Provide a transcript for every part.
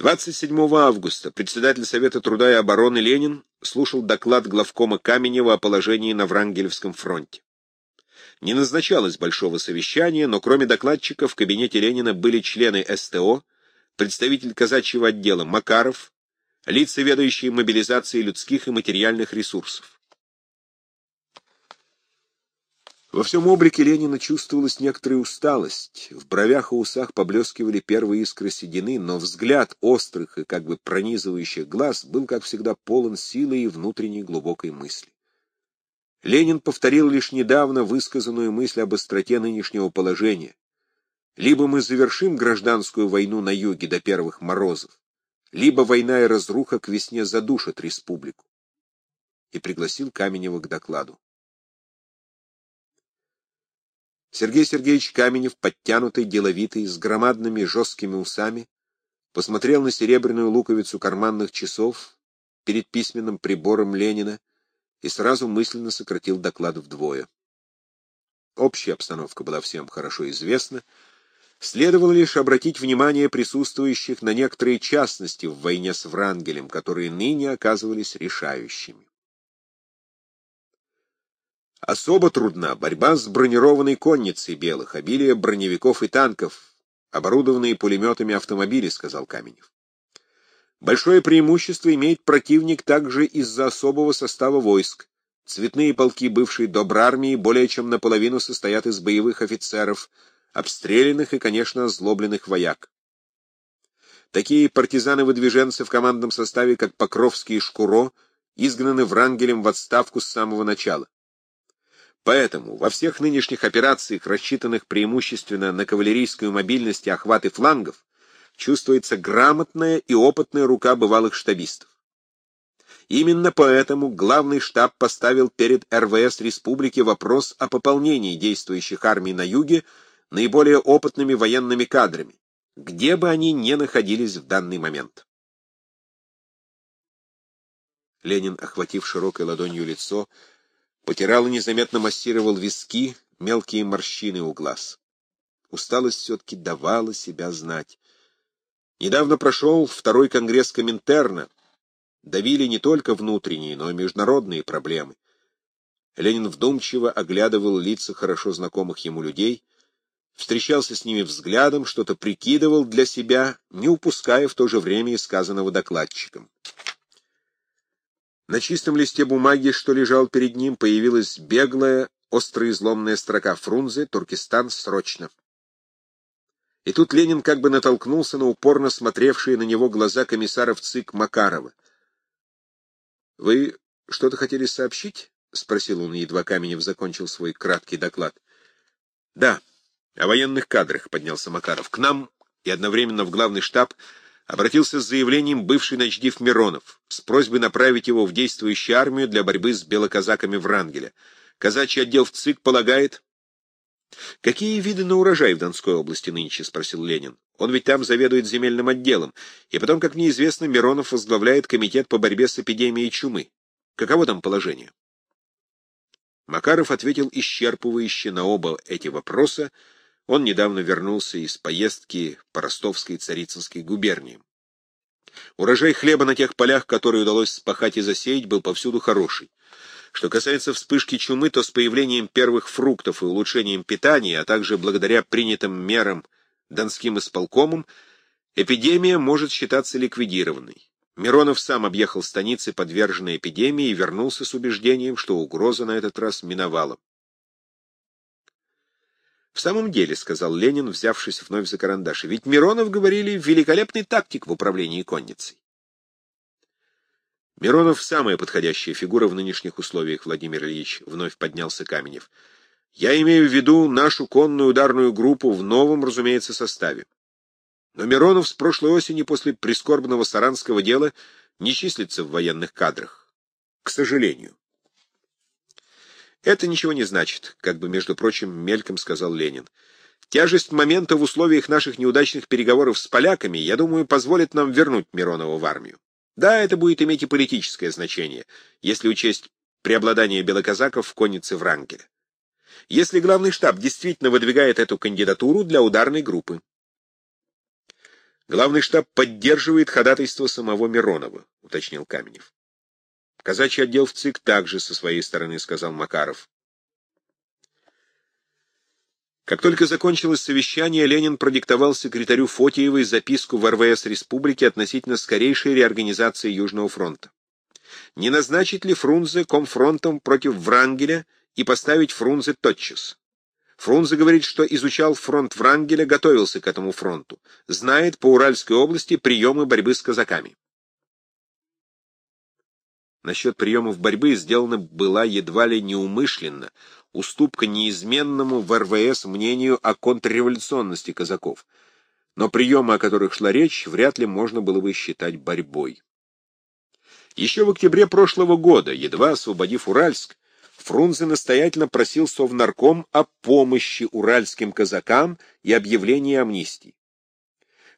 27 августа председатель Совета труда и обороны Ленин слушал доклад главкома Каменева о положении на Врангелевском фронте. Не назначалось большого совещания, но кроме докладчика в кабинете Ленина были члены СТО, представитель казачьего отдела Макаров, лица, ведающие мобилизацией людских и материальных ресурсов. Во всем облике Ленина чувствовалась некоторая усталость, в бровях и усах поблескивали первые искры седины, но взгляд острых и как бы пронизывающих глаз был, как всегда, полон силы и внутренней глубокой мысли. Ленин повторил лишь недавно высказанную мысль об остроте нынешнего положения. Либо мы завершим гражданскую войну на юге до первых морозов, либо война и разруха к весне задушат республику. И пригласил Каменева к докладу. Сергей Сергеевич Каменев, подтянутый, деловитый, с громадными жесткими усами, посмотрел на серебряную луковицу карманных часов перед письменным прибором Ленина и сразу мысленно сократил доклад вдвое. Общая обстановка была всем хорошо известна, следовало лишь обратить внимание присутствующих на некоторые частности в войне с Врангелем, которые ныне оказывались решающими. Особо трудна борьба с бронированной конницей белых, обилие броневиков и танков, оборудованные пулеметами автомобили, сказал Каменев. Большое преимущество имеет противник также из-за особого состава войск. Цветные полки бывшей добрармии более чем наполовину состоят из боевых офицеров, обстрелянных и, конечно, озлобленных вояк. Такие партизаны-выдвиженцы в командном составе, как Покровский и Шкуро, изгнаны Врангелем в отставку с самого начала. Поэтому во всех нынешних операциях, рассчитанных преимущественно на кавалерийскую мобильность и охваты флангов, чувствуется грамотная и опытная рука бывалых штабистов. Именно поэтому главный штаб поставил перед РВС республики вопрос о пополнении действующих армий на юге наиболее опытными военными кадрами, где бы они ни находились в данный момент. Ленин, охватив широкой ладонью лицо, Потирал и незаметно массировал виски, мелкие морщины у глаз. Усталость все-таки давала себя знать. Недавно прошел второй конгресс Коминтерна. Давили не только внутренние, но и международные проблемы. Ленин вдумчиво оглядывал лица хорошо знакомых ему людей, встречался с ними взглядом, что-то прикидывал для себя, не упуская в то же время и сказанного докладчиком. На чистом листе бумаги, что лежал перед ним, появилась беглая, остроизломная строка Фрунзе «Туркестан срочно». И тут Ленин как бы натолкнулся на упорно смотревшие на него глаза комиссаров ЦИК Макарова. «Вы что-то хотели сообщить?» — спросил он, едва Каменев закончил свой краткий доклад. «Да, о военных кадрах», — поднялся Макаров. «К нам и одновременно в главный штаб обратился с заявлением бывший начдив Миронов с просьбой направить его в действующую армию для борьбы с белоказаками Врангеля. Казачий отдел в ЦИК полагает... «Какие виды на урожай в Донской области нынче?» — спросил Ленин. «Он ведь там заведует земельным отделом. И потом, как мне известно, Миронов возглавляет комитет по борьбе с эпидемией чумы. Каково там положение?» Макаров ответил исчерпывающе на оба эти вопроса, он недавно вернулся из поездки по Ростовской Царицынской губерниям. Урожай хлеба на тех полях, которые удалось спахать и засеять, был повсюду хороший. Что касается вспышки чумы, то с появлением первых фруктов и улучшением питания, а также благодаря принятым мерам Донским исполкомом, эпидемия может считаться ликвидированной. Миронов сам объехал станицы, подверженные эпидемии, и вернулся с убеждением, что угроза на этот раз миновала. В самом деле, — сказал Ленин, взявшись вновь за карандаш, — ведь Миронов, говорили, великолепный тактик в управлении конницей. Миронов — самая подходящая фигура в нынешних условиях, Владимир Ильич, — вновь поднялся Каменев. Я имею в виду нашу конную ударную группу в новом, разумеется, составе. Но Миронов с прошлой осени после прискорбного саранского дела не числится в военных кадрах. К сожалению. Это ничего не значит, как бы, между прочим, мельком сказал Ленин. Тяжесть момента в условиях наших неудачных переговоров с поляками, я думаю, позволит нам вернуть Миронова в армию. Да, это будет иметь и политическое значение, если учесть преобладание белоказаков в коннице Врангеля. Если главный штаб действительно выдвигает эту кандидатуру для ударной группы. Главный штаб поддерживает ходатайство самого Миронова, уточнил Каменев. Казачий отдел в ЦИК также со своей стороны, сказал Макаров. Как только закончилось совещание, Ленин продиктовал секретарю Фотиевой записку в РВС Республики относительно скорейшей реорганизации Южного фронта. Не назначить ли Фрунзе комфронтом против Врангеля и поставить Фрунзе тотчас? Фрунзе говорит, что изучал фронт Врангеля, готовился к этому фронту, знает по Уральской области приемы борьбы с казаками. Насчет приемов борьбы сделана была едва ли неумышленно, уступка неизменному в РВС мнению о контрреволюционности казаков, но приемы, о которых шла речь, вряд ли можно было бы считать борьбой. Еще в октябре прошлого года, едва освободив Уральск, Фрунзе настоятельно просил Совнарком о помощи уральским казакам и объявлении амнистии.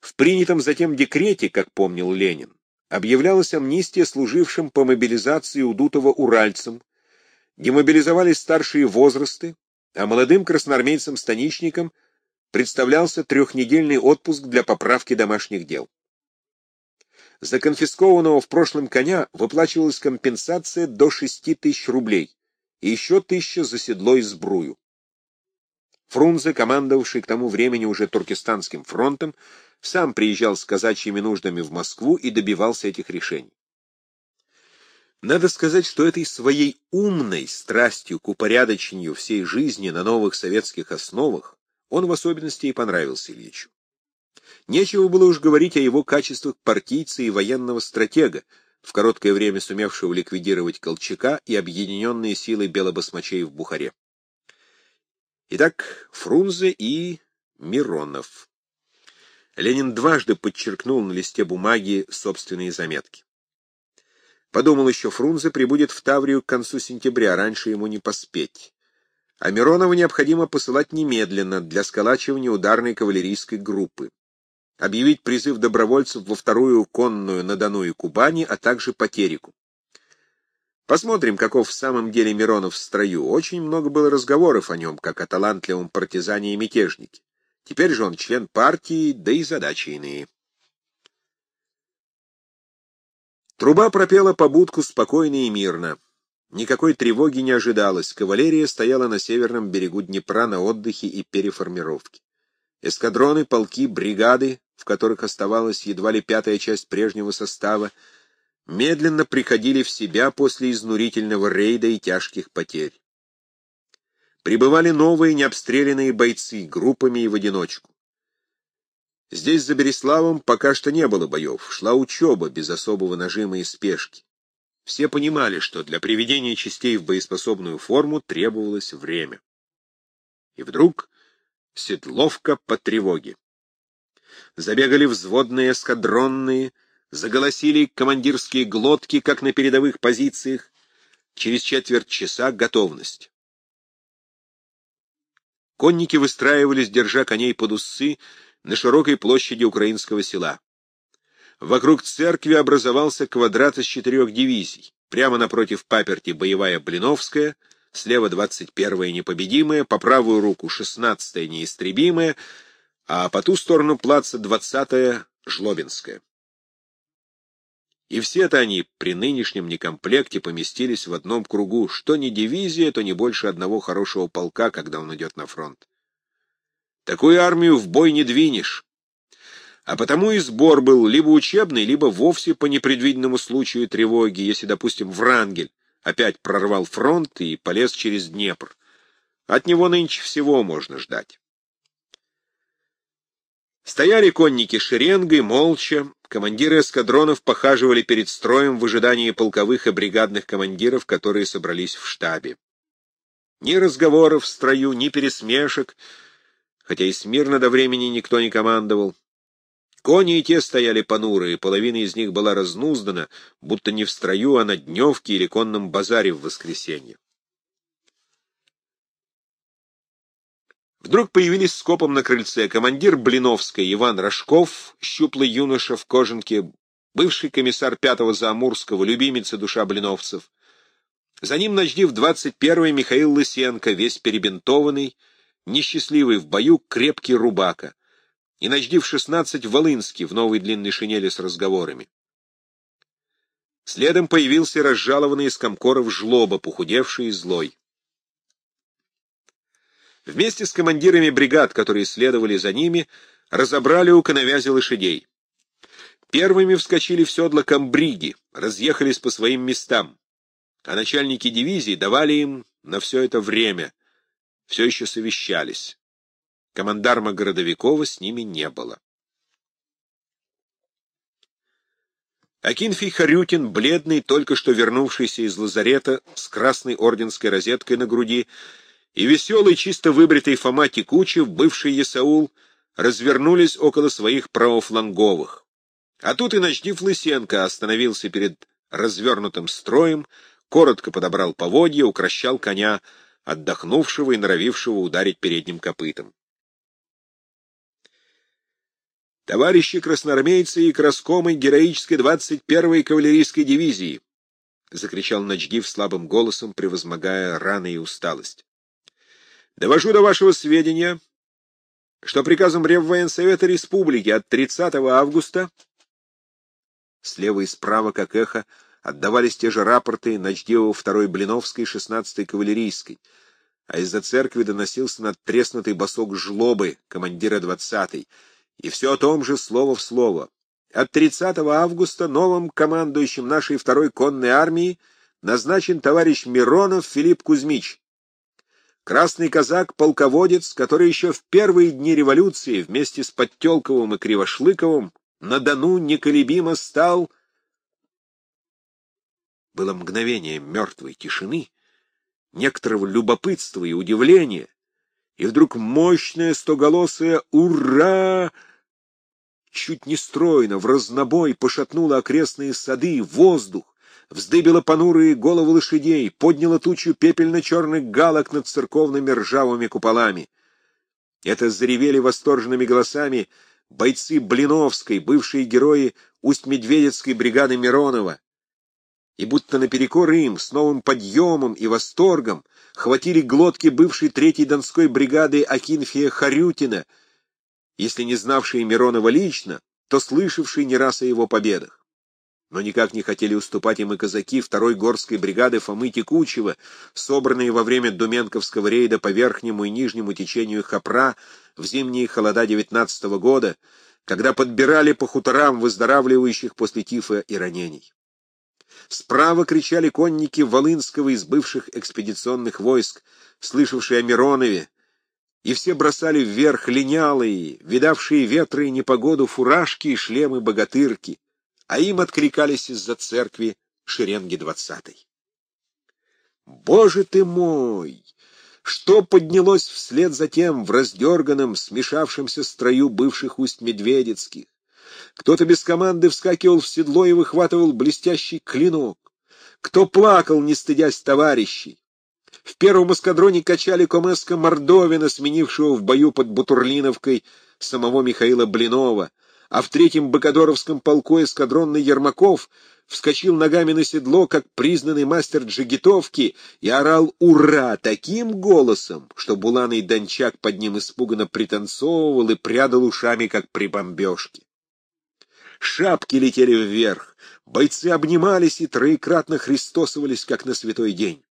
В принятом затем декрете, как помнил Ленин, объявлялась амнистия служившим по мобилизации удутого уральцам, демобилизовались старшие возрасты, а молодым красноармейцам-станичникам представлялся трехнедельный отпуск для поправки домашних дел. За конфискованного в прошлом коня выплачивалась компенсация до 6 тысяч рублей и еще тысяча за седло и сбрую. Фрунзе, командовавший к тому времени уже Туркестанским фронтом, сам приезжал с казачьими нуждами в Москву и добивался этих решений. Надо сказать, что этой своей умной страстью к упорядочению всей жизни на новых советских основах он в особенности и понравился Ильичу. Нечего было уж говорить о его качествах партийца и военного стратега, в короткое время сумевшего ликвидировать Колчака и объединенные силы белобасмачей в Бухаре. Итак, Фрунзе и Миронов. Ленин дважды подчеркнул на листе бумаги собственные заметки. Подумал еще, Фрунзе прибудет в Таврию к концу сентября, раньше ему не поспеть. А Миронова необходимо посылать немедленно для сколачивания ударной кавалерийской группы. Объявить призыв добровольцев во вторую конную на Дону и Кубани, а также по Тереку. Посмотрим, каков в самом деле Миронов в строю. Очень много было разговоров о нем, как о талантливом партизане и мятежнике. Теперь же он член партии, да и задачи иные. Труба пропела побудку спокойно и мирно. Никакой тревоги не ожидалось. Кавалерия стояла на северном берегу Днепра на отдыхе и переформировке. Эскадроны, полки, бригады, в которых оставалась едва ли пятая часть прежнего состава, медленно приходили в себя после изнурительного рейда и тяжких потерь. Прибывали новые необстрелянные бойцы, группами и в одиночку. Здесь, за Береславом, пока что не было боев, шла учеба без особого нажима и спешки. Все понимали, что для приведения частей в боеспособную форму требовалось время. И вдруг седловка по тревоге. Забегали взводные эскадронные, заголосили командирские глотки, как на передовых позициях. Через четверть часа готовность. Конники выстраивались, держа коней под усы, на широкой площади украинского села. Вокруг церкви образовался квадрат из четырех дивизий. Прямо напротив паперти боевая Блиновская, слева 21-я непобедимая, по правую руку 16-я неистребимая, а по ту сторону плаца 20-я Жлобинская. И все-то они при нынешнем некомплекте поместились в одном кругу, что не дивизия, то не больше одного хорошего полка, когда он идет на фронт. Такую армию в бой не двинешь. А потому и сбор был либо учебный, либо вовсе по непредвиденному случаю тревоги, если, допустим, Врангель опять прорвал фронт и полез через Днепр. От него нынче всего можно ждать. Стояли конники шеренгой, молча, командиры эскадронов похаживали перед строем в ожидании полковых и бригадных командиров, которые собрались в штабе. Ни разговоров в строю, ни пересмешек — хотя и смирно до времени никто не командовал. Кони и те стояли понурые, половина из них была разнуздана, будто не в строю, а на дневке или конном базаре в воскресенье. Вдруг появились скопом на крыльце командир Блиновской Иван Рожков, щуплый юноша в кожанке, бывший комиссар пятого Заамурского, любимец и душа блиновцев. За ним начдив двадцать первый Михаил Лысенко, весь перебинтованный, несчастливый в бою крепкий рубака. и Ночдив шестнадцать в Волынске в новой длинной шинели с разговорами. Следом появился разжалованный из комкоров жлоба, похудевший и злой. Вместе с командирами бригад, которые следовали за ними, разобрали у коновязи лошадей. Первыми вскочили в седла комбриги, разъехались по своим местам, а начальники дивизий давали им на все это время, все еще совещались. Командарма Городовикова с ними не было. Акинфий Харютин, бледный, только что вернувшийся из лазарета с красной орденской розеткой на груди, и веселый, чисто выбритый Фома Текучев, бывший Есаул, развернулись около своих правофланговых. А тут и Ночдив Лысенко остановился перед развернутым строем, коротко подобрал поводья, укращал коня, отдохнувшего и норовившего ударить передним копытом. Товарищи красноармейцы и краскомы героической 21-й кавалерийской дивизии, — закричал Ночдив слабым голосом, превозмогая раны и усталость. — Довожу до вашего сведения, что приказом Реввоенсовета Республики от 30 августа слева и справа, как эхо, отдавались те же рапорты Ночдивова 2-й Блиновской 16-й кавалерийской, а из-за церкви доносился надтреснутый босок жлобы командира 20-й, и все о том же слово в слово. От 30 августа новым командующим нашей второй конной армии назначен товарищ Миронов Филипп Кузьмич. Красный казак-полководец, который еще в первые дни революции вместе с Подтелковым и Кривошлыковым на Дону неколебимо стал... Было мгновение мертвой тишины, некоторого любопытства и удивления, и вдруг мощное стоголосое «Ура!» чуть не стройно, в разнобой пошатнуло окрестные сады, воздух, вздыбило понурые головы лошадей, подняло тучу пепельно-черных галок над церковными ржавыми куполами. Это заревели восторженными голосами бойцы Блиновской, бывшие герои Усть-Медведецкой бригады Миронова. И будто наперекор им, с новым подъемом и восторгом, хватили глотки бывшей третьей Донской бригады Акинфия Харютина, если не знавшие Миронова лично, то слышавшие не раз о его победах. Но никак не хотели уступать им и казаки второй горской бригады Фомы Текучева, собранные во время Думенковского рейда по верхнему и нижнему течению Хапра в зимние холода девятнадцатого года, когда подбирали по хуторам выздоравливающих после тифа и ранений. Справа кричали конники Волынского из бывших экспедиционных войск, слышавшие о Миронове, и все бросали вверх линялые, видавшие ветры и непогоду фуражки и шлемы-богатырки, а им откликались из-за церкви шеренги двадцатой. «Боже ты мой! Что поднялось вслед за тем в раздерганном, смешавшемся строю бывших усть-медведецких? Кто-то без команды вскакивал в седло и выхватывал блестящий клинок. Кто плакал, не стыдясь товарищей? В первом эскадроне качали комеска Мордовина, сменившего в бою под Бутурлиновкой самого Михаила Блинова, а в третьем Бакадоровском полку эскадронный Ермаков вскочил ногами на седло, как признанный мастер джигитовки, и орал «Ура!» таким голосом, что буланый дончак под ним испуганно пританцовывал и прядал ушами, как при бомбежке. Шапки летели вверх, бойцы обнимались и троекратно христосовались, как на святой день.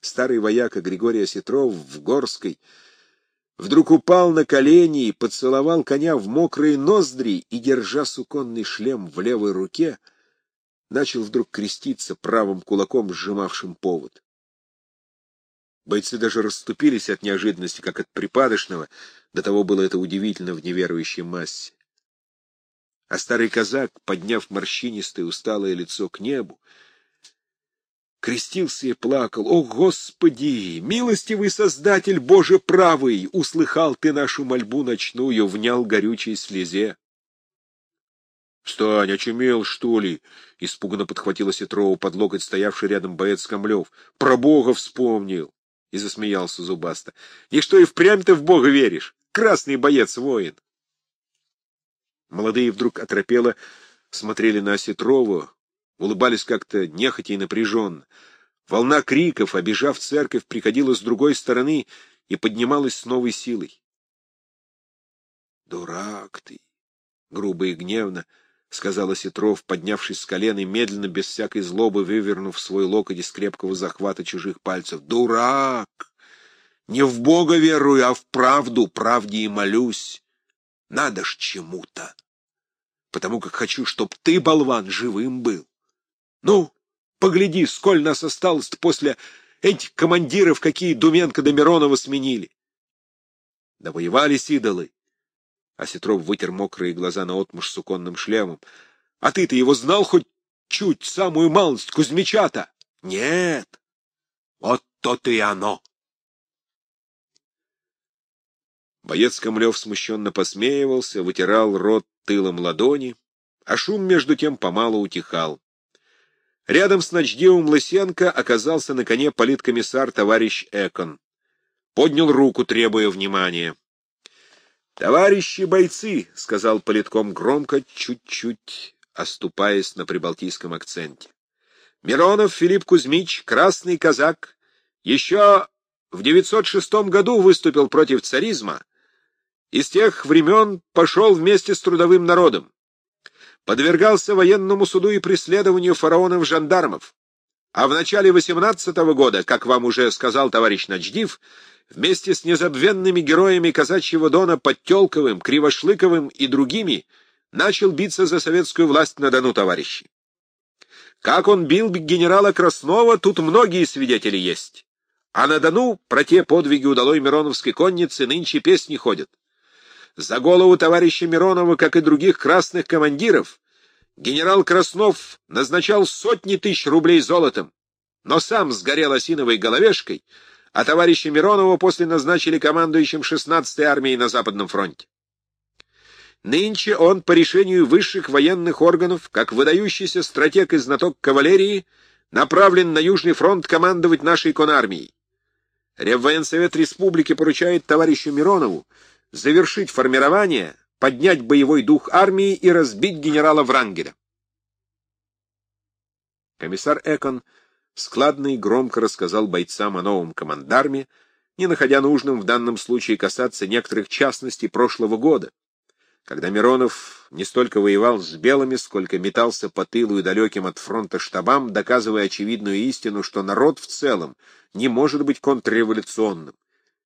Старый вояка Григорий Осетров в Горской вдруг упал на колени и поцеловал коня в мокрые ноздри и, держа суконный шлем в левой руке, начал вдруг креститься правым кулаком, сжимавшим повод. Бойцы даже расступились от неожиданности, как от припадочного, до того было это удивительно в неверующей массе. А старый казак, подняв морщинистое усталое лицо к небу, крестился и плакал. «О, Господи! Милостивый Создатель Боже правый! Услыхал ты нашу мольбу ночную, внял горючей слезе!» «Встань, очумел, что ли?» — испуганно подхватила Сетрова под локоть стоявший рядом боец Камлев. «Про Бога вспомнил!» — и засмеялся зубасто. «И что, и впрямь ты в Бога веришь? Красный боец-воин!» Молодые вдруг оторопело смотрели на Сетрову, улыбались как-то нехотя и напряженно. Волна криков, обижав церковь, приходила с другой стороны и поднималась с новой силой. Дурак ты! Грубо и гневно — сказал Осетров, поднявшись с колен и медленно, без всякой злобы, вывернув свой локоть из крепкого захвата чужих пальцев. «Дурак! Не в Бога верую, а в правду, правде и молюсь. Надо ж чему-то. Потому как хочу, чтоб ты, болван, живым был. Ну, погляди, сколь нас осталось после этих командиров, какие Думенко да Миронова сменили. Да воевались идолы. А Сетров вытер мокрые глаза на отмуж суконным шлемом. — А ты-то его знал хоть чуть, самую малость, Кузьмича-то? — Нет. Вот то-то и оно. Боец Камлев смущенно посмеивался, вытирал рот тылом ладони, а шум между тем помалу утихал. Рядом с ночдевым Лысенко оказался на коне политкомиссар товарищ Экон. Поднял руку, требуя внимания. «Товарищи бойцы!» — сказал политком громко, чуть-чуть оступаясь на прибалтийском акценте. «Миронов Филипп Кузьмич, красный казак, еще в 906 году выступил против царизма, и с тех времен пошел вместе с трудовым народом. Подвергался военному суду и преследованию фараонов-жандармов. А в начале 18 -го года, как вам уже сказал товарищ Начдив, вместе с незабвенными героями казачьего дона Подтелковым, Кривошлыковым и другими начал биться за советскую власть на Дону, товарищи. Как он бил генерала Краснова, тут многие свидетели есть. А на Дону про те подвиги удалой Мироновской конницы нынче песни ходят. За голову товарища Миронова, как и других красных командиров, генерал Краснов назначал сотни тысяч рублей золотом, но сам сгорел осиновой головешкой, а товарища Миронова после назначили командующим 16-й армией на Западном фронте. Нынче он по решению высших военных органов, как выдающийся стратег и знаток кавалерии, направлен на Южный фронт командовать нашей конармией. Реввоенсовет Республики поручает товарищу Миронову завершить формирование, поднять боевой дух армии и разбить генерала Врангеля. Комиссар Экон складно и громко рассказал бойцам о новом командарме, не находя нужным в данном случае касаться некоторых частностей прошлого года, когда Миронов не столько воевал с белыми, сколько метался по тылу и далеким от фронта штабам, доказывая очевидную истину, что народ в целом не может быть контрреволюционным,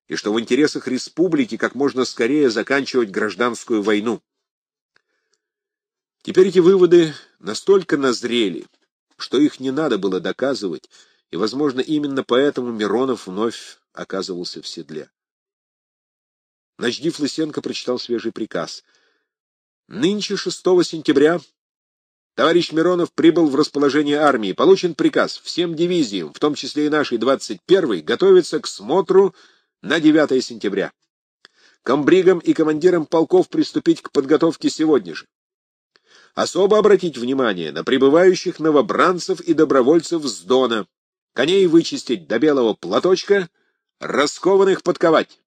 и что в интересах республики как можно скорее заканчивать гражданскую войну. Теперь эти выводы настолько назрели, что их не надо было доказывать, и, возможно, именно поэтому Миронов вновь оказывался в седле. Начдив Лысенко прочитал свежий приказ. «Нынче, 6 сентября, товарищ Миронов прибыл в расположение армии. Получен приказ всем дивизиям, в том числе и нашей 21-й, готовиться к смотру на 9 сентября. Комбригам и командирам полков приступить к подготовке сегодня же. Особо обратить внимание на прибывающих новобранцев и добровольцев с Дона. Коней вычистить до белого платочка, раскованных подковать.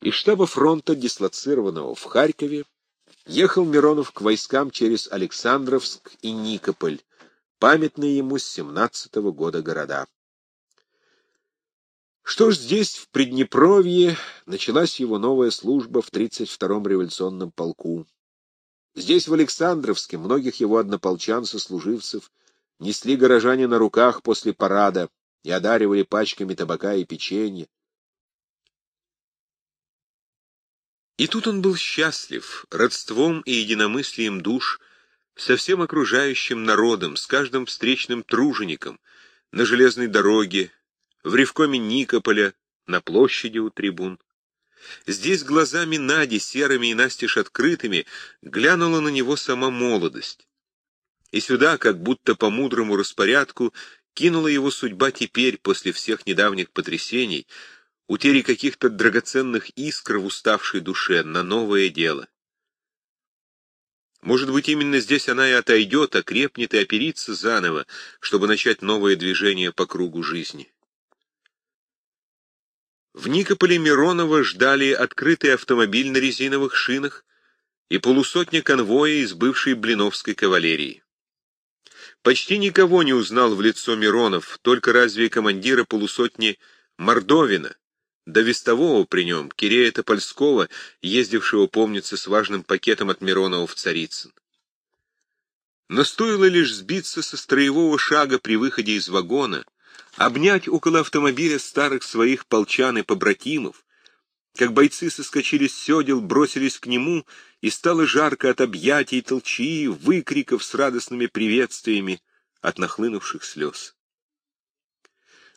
Из штаба фронта, дислоцированного в Харькове, ехал Миронов к войскам через Александровск и Никополь, памятные ему с 17 -го года города. Что ж, здесь, в Приднепровье, началась его новая служба в 32-м революционном полку. Здесь, в Александровске, многих его однополчан-сослуживцев несли горожане на руках после парада и одаривали пачками табака и печенья. И тут он был счастлив родством и единомыслием душ со всем окружающим народом, с каждым встречным тружеником, на железной дороге, в ревкоме Никополя, на площади у трибун. Здесь глазами Нади, серыми и настежь открытыми, глянула на него сама молодость. И сюда, как будто по мудрому распорядку, кинула его судьба теперь, после всех недавних потрясений, утери каких-то драгоценных искр в уставшей душе, на новое дело. Может быть, именно здесь она и отойдет, окрепнет и оперится заново, чтобы начать новое движение по кругу жизни. В Никополе Миронова ждали открытый автомобиль на резиновых шинах и полусотня конвоя из бывшей Блиновской кавалерии. Почти никого не узнал в лицо Миронов, только разве командира полусотни Мордовина, до вестового при нем, Кирея Топольского, ездившего, помнится, с важным пакетом от Миронова в Царицын. Но стоило лишь сбиться со строевого шага при выходе из вагона, обнять около автомобиля старых своих полчан и побратимов, как бойцы соскочили с седел, бросились к нему, и стало жарко от объятий, толчии, выкриков с радостными приветствиями от нахлынувших слез.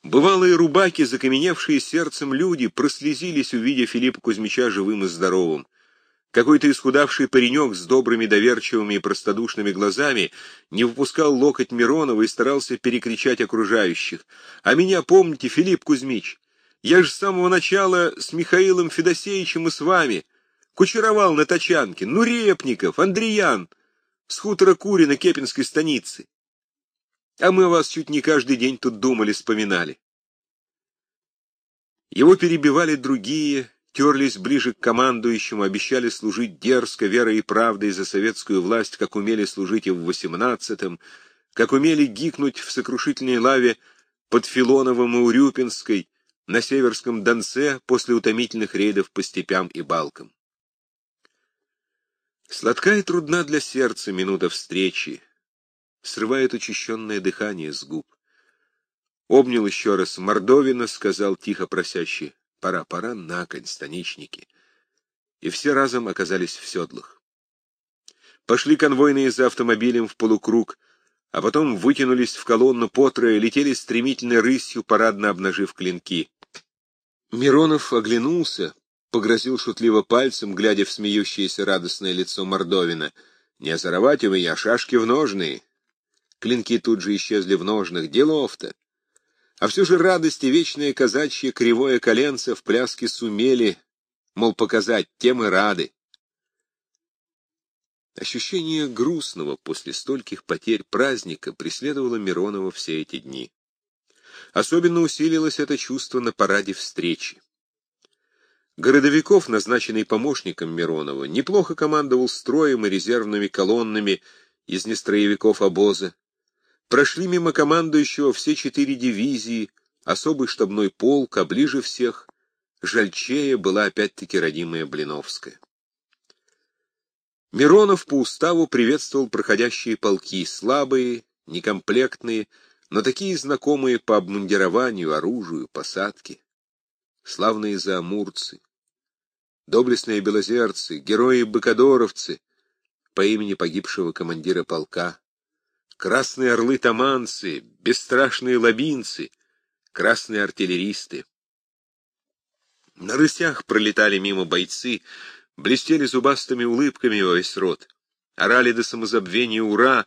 Бывалые рубаки, закаменевшие сердцем люди, прослезились, увидя Филиппа Кузьмича живым и здоровым. Какой-то исхудавший паренек с добрыми, доверчивыми и простодушными глазами не выпускал локоть Миронова и старался перекричать окружающих. «А меня помните, Филипп Кузьмич? Я же с самого начала с Михаилом Федосеевичем и с вами. Кучеровал на тачанке. Ну, Репников, Андреян, с хутора Курина Кепинской станицы. А мы вас чуть не каждый день тут думали, вспоминали». Его перебивали другие, терлись ближе к командующему, обещали служить дерзко, верой и правдой за советскую власть, как умели служить и в восемнадцатом, как умели гикнуть в сокрушительной лаве под Филоновым и Урюпинской, на Северском Донце после утомительных рейдов по степям и балкам. Сладка и трудна для сердца минута встречи, срывает учащенное дыхание с губ. Обнял еще раз Мордовина, сказал тихо просящий, Пора, пора на конь, станичники. И все разом оказались в седлах. Пошли конвойные за автомобилем в полукруг, а потом вытянулись в колонну потрое, летели стремительной рысью, парадно обнажив клинки. Миронов оглянулся, погрозил шутливо пальцем, глядя в смеющееся радостное лицо Мордовина. «Не озоровать у меня, шашки в ножные!» Клинки тут же исчезли в ножных. Делов-то! А все же радости вечное казачье кривое коленце в пляске сумели, мол, показать, тем и рады. Ощущение грустного после стольких потерь праздника преследовало Миронова все эти дни. Особенно усилилось это чувство на параде встречи. Городовиков, назначенный помощником Миронова, неплохо командовал строем и резервными колоннами из нестроевиков обоза, Прошли мимо командующего все четыре дивизии, особый штабной полк, а ближе всех Жальчея была опять-таки родимая Блиновская. Миронов по уставу приветствовал проходящие полки, слабые, некомплектные, но такие знакомые по обмундированию, оружию, посадке. Славные заамурцы, доблестные белозерцы, герои-быкодоровцы по имени погибшего командира полка, красные орлы-таманцы, бесстрашные лабинцы, красные артиллеристы. На рысях пролетали мимо бойцы, блестели зубастыми улыбками во весь рот, орали до самозабвения «Ура!»,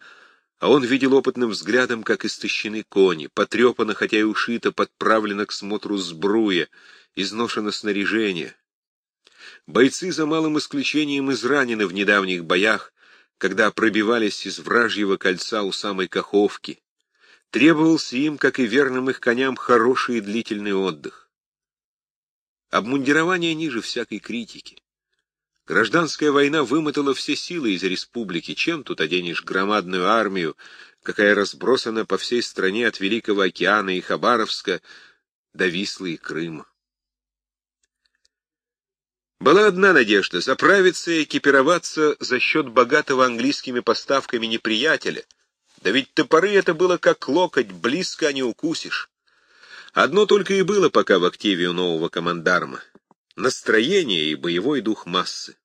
а он видел опытным взглядом, как истощены кони, потрепано, хотя и ушито, подправлено к смотру сбруя, изношено снаряжение. Бойцы, за малым исключением, изранены в недавних боях, когда пробивались из вражьего кольца у самой Каховки. Требовался им, как и верным их коням, хороший и длительный отдых. Обмундирование ниже всякой критики. Гражданская война вымотала все силы из республики. Чем тут оденешь громадную армию, какая разбросана по всей стране от Великого океана и Хабаровска до Вислы и Крыма? Была одна надежда — заправиться и экипироваться за счет богатого английскими поставками неприятеля. Да ведь топоры это было как локоть, близко не укусишь. Одно только и было пока в активе у нового командарма — настроение и боевой дух массы.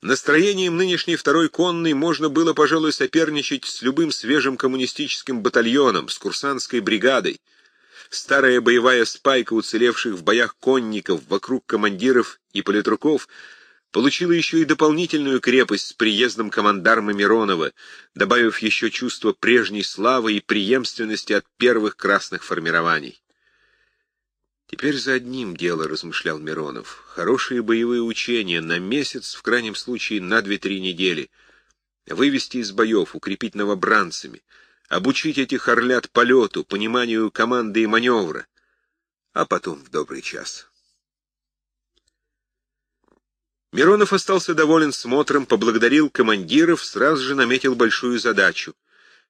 Настроением нынешней второй конной можно было, пожалуй, соперничать с любым свежим коммунистическим батальоном, с курсантской бригадой — Старая боевая спайка уцелевших в боях конников вокруг командиров и политруков получила еще и дополнительную крепость с приездом командарма Миронова, добавив еще чувство прежней славы и преемственности от первых красных формирований. Теперь за одним дело, размышлял Миронов. Хорошие боевые учения на месяц, в крайнем случае на две-три недели. Вывести из боев, укрепить новобранцами — обучить этих орлят полету, пониманию команды и маневра, а потом в добрый час. Миронов остался доволен смотром, поблагодарил командиров, сразу же наметил большую задачу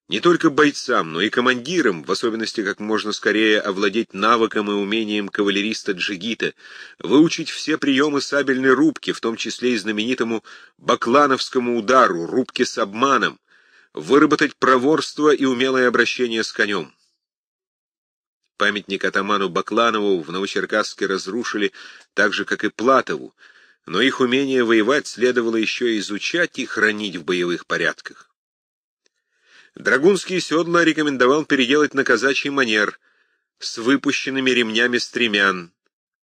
Не только бойцам, но и командирам, в особенности как можно скорее овладеть навыком и умением кавалериста-джигита, выучить все приемы сабельной рубки, в том числе и знаменитому баклановскому удару, рубке с обманом, выработать проворство и умелое обращение с конем. Памятник атаману Бакланову в Новочеркасске разрушили так же, как и Платову, но их умение воевать следовало еще изучать и хранить в боевых порядках. Драгунские седла рекомендовал переделать на казачий манер с выпущенными ремнями стремян,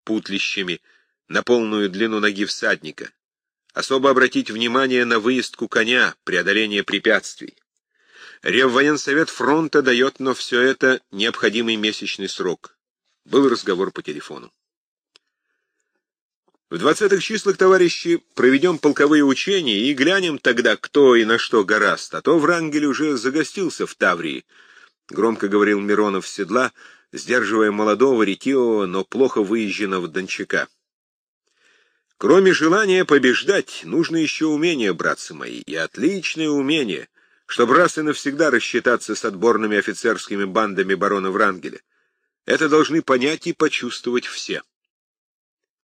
путлищами, на полную длину ноги всадника. Особо обратить внимание на выездку коня, преодоление препятствий. Реввоенсовет фронта дает, но все это необходимый месячный срок. Был разговор по телефону. В двадцатых числах, товарищи, проведем полковые учения и глянем тогда, кто и на что гораст, а то Врангель уже загостился в Таврии, — громко говорил Миронов с седла, сдерживая молодого, ретивого, но плохо выезженного дончака. Кроме желания побеждать, нужно еще умение, братцы мои, и отличное умение, чтобы раз и навсегда рассчитаться с отборными офицерскими бандами барона Врангеля. Это должны понять и почувствовать все.